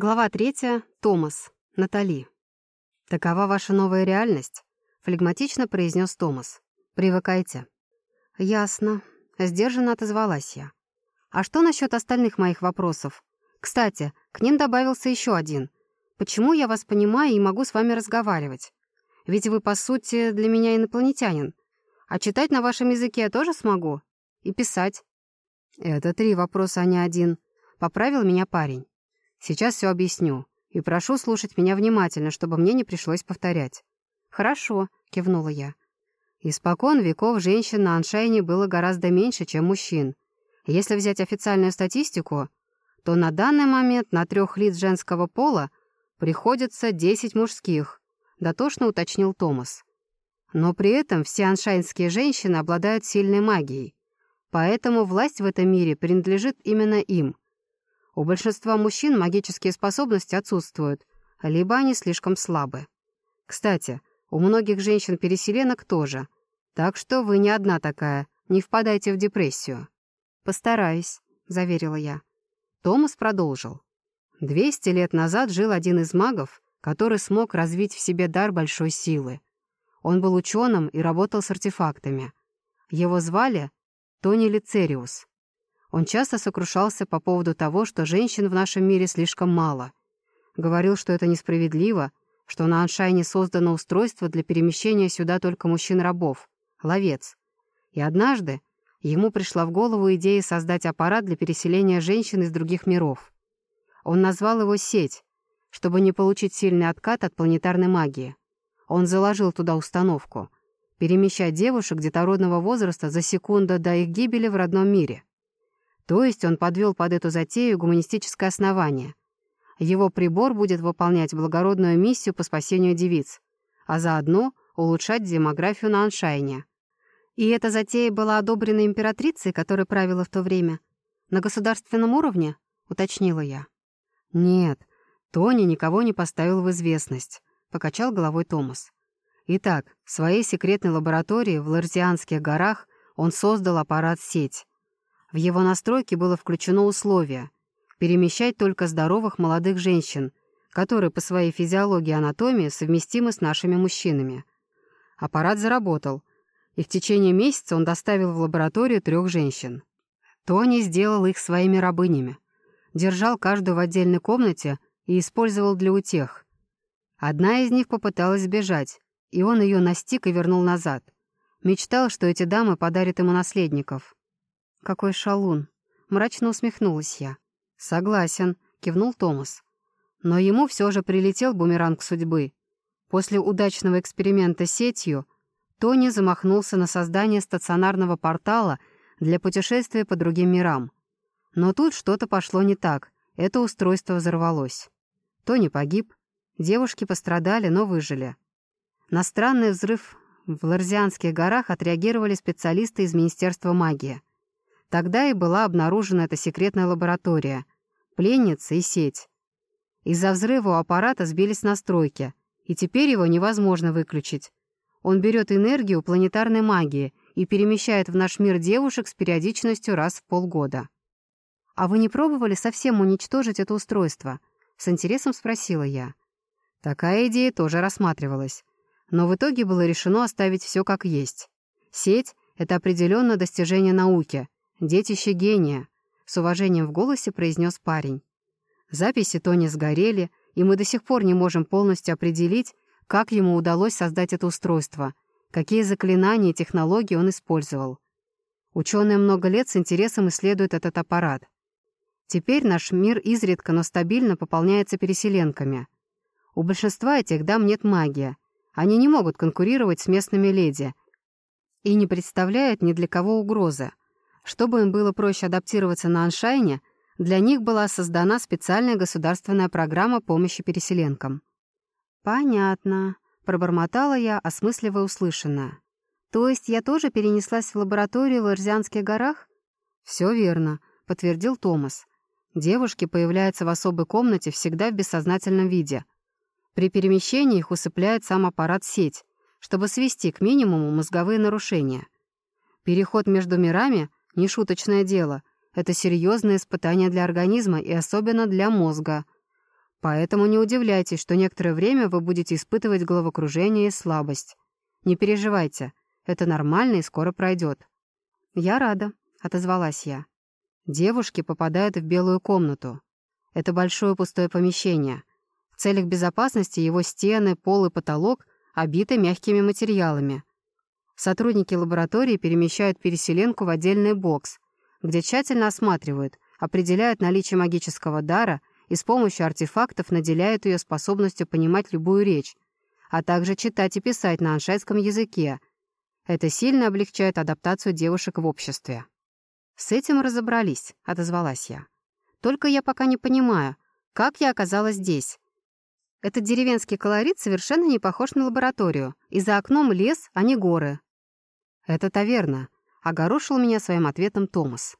Глава третья. Томас. Натали. «Такова ваша новая реальность?» — флегматично произнес Томас. «Привыкайте». «Ясно». Сдержанно отозвалась я. «А что насчет остальных моих вопросов? Кстати, к ним добавился еще один. Почему я вас понимаю и могу с вами разговаривать? Ведь вы, по сути, для меня инопланетянин. А читать на вашем языке я тоже смогу? И писать?» «Это три вопроса, а не один», — поправил меня парень. Сейчас все объясню. И прошу слушать меня внимательно, чтобы мне не пришлось повторять». «Хорошо», — кивнула я. Испокон веков женщин на Аншайне было гораздо меньше, чем мужчин. Если взять официальную статистику, то на данный момент на трех лиц женского пола приходится 10 мужских, дотошно уточнил Томас. Но при этом все аншайнские женщины обладают сильной магией, поэтому власть в этом мире принадлежит именно им — у большинства мужчин магические способности отсутствуют, либо они слишком слабы. Кстати, у многих женщин-переселенок тоже. Так что вы не одна такая, не впадайте в депрессию. «Постараюсь», — заверила я. Томас продолжил. «Двести лет назад жил один из магов, который смог развить в себе дар большой силы. Он был ученым и работал с артефактами. Его звали Тони Лицериус. Он часто сокрушался по поводу того, что женщин в нашем мире слишком мало. Говорил, что это несправедливо, что на Аншайне создано устройство для перемещения сюда только мужчин-рабов — ловец. И однажды ему пришла в голову идея создать аппарат для переселения женщин из других миров. Он назвал его «Сеть», чтобы не получить сильный откат от планетарной магии. Он заложил туда установку — перемещать девушек детородного возраста за секунду до их гибели в родном мире. То есть он подвел под эту затею гуманистическое основание. Его прибор будет выполнять благородную миссию по спасению девиц, а заодно улучшать демографию на Аншайне. И эта затея была одобрена императрицей, которая правила в то время. На государственном уровне, уточнила я. Нет, Тони никого не поставил в известность, покачал головой Томас. Итак, в своей секретной лаборатории в Ларзианских горах он создал аппарат-сеть. В его настройки было включено условие перемещать только здоровых молодых женщин, которые по своей физиологии и анатомии совместимы с нашими мужчинами. Аппарат заработал, и в течение месяца он доставил в лабораторию трех женщин. Тони сделал их своими рабынями, держал каждую в отдельной комнате и использовал для утех. Одна из них попыталась сбежать, и он ее настиг и вернул назад. Мечтал, что эти дамы подарят ему наследников. «Какой шалун!» — мрачно усмехнулась я. «Согласен», — кивнул Томас. Но ему все же прилетел бумеранг судьбы. После удачного эксперимента с сетью Тони замахнулся на создание стационарного портала для путешествия по другим мирам. Но тут что-то пошло не так, это устройство взорвалось. Тони погиб, девушки пострадали, но выжили. На странный взрыв в Ларзианских горах отреагировали специалисты из Министерства магии. Тогда и была обнаружена эта секретная лаборатория, пленница и сеть. Из-за взрыва у аппарата сбились настройки, и теперь его невозможно выключить. Он берет энергию планетарной магии и перемещает в наш мир девушек с периодичностью раз в полгода. «А вы не пробовали совсем уничтожить это устройство?» — с интересом спросила я. Такая идея тоже рассматривалась. Но в итоге было решено оставить все как есть. Сеть — это определенно достижение науки, «Детище гения», — с уважением в голосе произнес парень. Записи Тони сгорели, и мы до сих пор не можем полностью определить, как ему удалось создать это устройство, какие заклинания и технологии он использовал. Ученые много лет с интересом исследуют этот аппарат. Теперь наш мир изредка, но стабильно пополняется переселенками. У большинства этих дам нет магии. Они не могут конкурировать с местными леди и не представляют ни для кого угрозы. Чтобы им было проще адаптироваться на Аншайне, для них была создана специальная государственная программа помощи переселенкам. «Понятно», — пробормотала я, осмысливая услышанное. «То есть я тоже перенеслась в лабораторию в Ларзианских горах?» «Все верно», — подтвердил Томас. «Девушки появляются в особой комнате всегда в бессознательном виде. При перемещении их усыпляет сам аппарат-сеть, чтобы свести к минимуму мозговые нарушения. Переход между мирами Нешуточное дело. Это серьезное испытание для организма и особенно для мозга. Поэтому не удивляйтесь, что некоторое время вы будете испытывать головокружение и слабость. Не переживайте, это нормально и скоро пройдет. «Я рада», — отозвалась я. Девушки попадают в белую комнату. Это большое пустое помещение. В целях безопасности его стены, пол и потолок обиты мягкими материалами. Сотрудники лаборатории перемещают переселенку в отдельный бокс, где тщательно осматривают, определяют наличие магического дара и с помощью артефактов наделяют ее способностью понимать любую речь, а также читать и писать на аншайском языке. Это сильно облегчает адаптацию девушек в обществе. «С этим разобрались», — отозвалась я. «Только я пока не понимаю, как я оказалась здесь. Этот деревенский колорит совершенно не похож на лабораторию, и за окном лес, а не горы». «Это таверна», — огорошил меня своим ответом Томас.